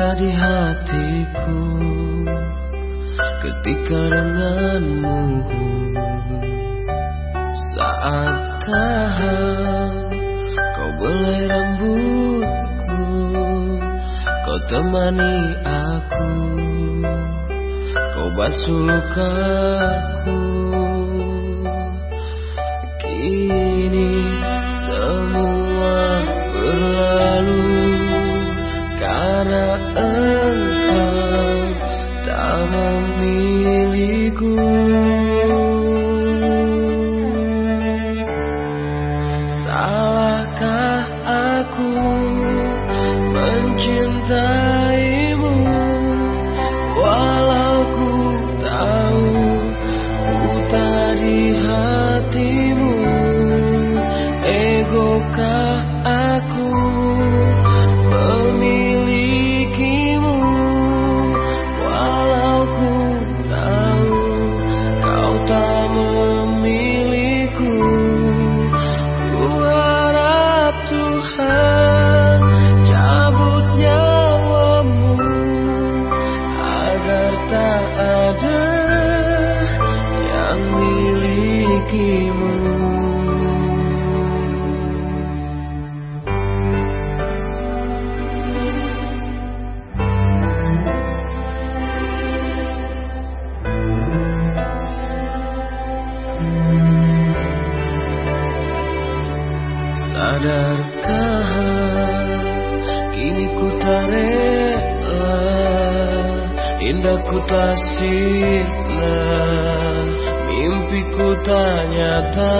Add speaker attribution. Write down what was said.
Speaker 1: tiba di hatiku ketika denganmu saat tahan kau belai rambutku kau temani aku kau basuh lukaku. Engkau tak memiliku Salahkah aku mencintaimu milikimu Sadarkah kini ku tak rela? Indah ku tak Mimpiku nyata